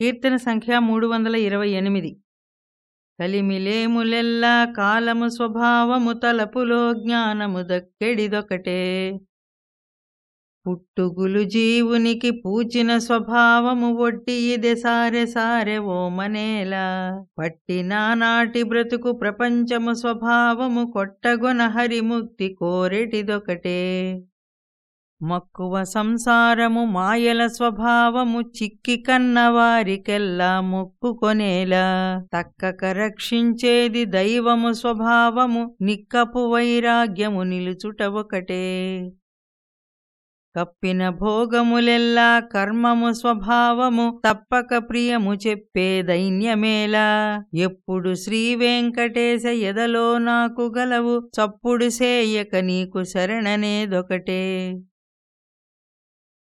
కీర్తన సంఖ్య మూడు వందల ఇరవై ఎనిమిది. కలిమిలేములెల్లా కాలము స్వభావము తలపులో జ్ఞానము దక్కెడిదొకటే. పుట్టుగులు జీవునికి పూచిన స్వభావము ఒట్టి ఇదే సారె సారె ఓమనేలా పట్టినానాటి బ్రతుకు ప్రపంచము స్వభావము కొట్టగొన హరిముక్తి కోరెటిదొకటే. మక్కువ సంసారము మాయల స్వభావము చిక్కి కన్నవారికెల్లా మొక్కుకొనేలా. తక్కక రక్షించేది దైవము స్వభావము నిక్కపు వైరాగ్యము నిలుచుట ఒకటే. కప్పిన భోగములెల్లా కర్మము స్వభావము తప్పక ప్రియము చెప్పే దైన్యమేలా. ఎప్పుడు శ్రీ వెంకటేశ ఎదలో నాకు గలవు చప్పుడు సేయక నీకు శరణనేదొకటే.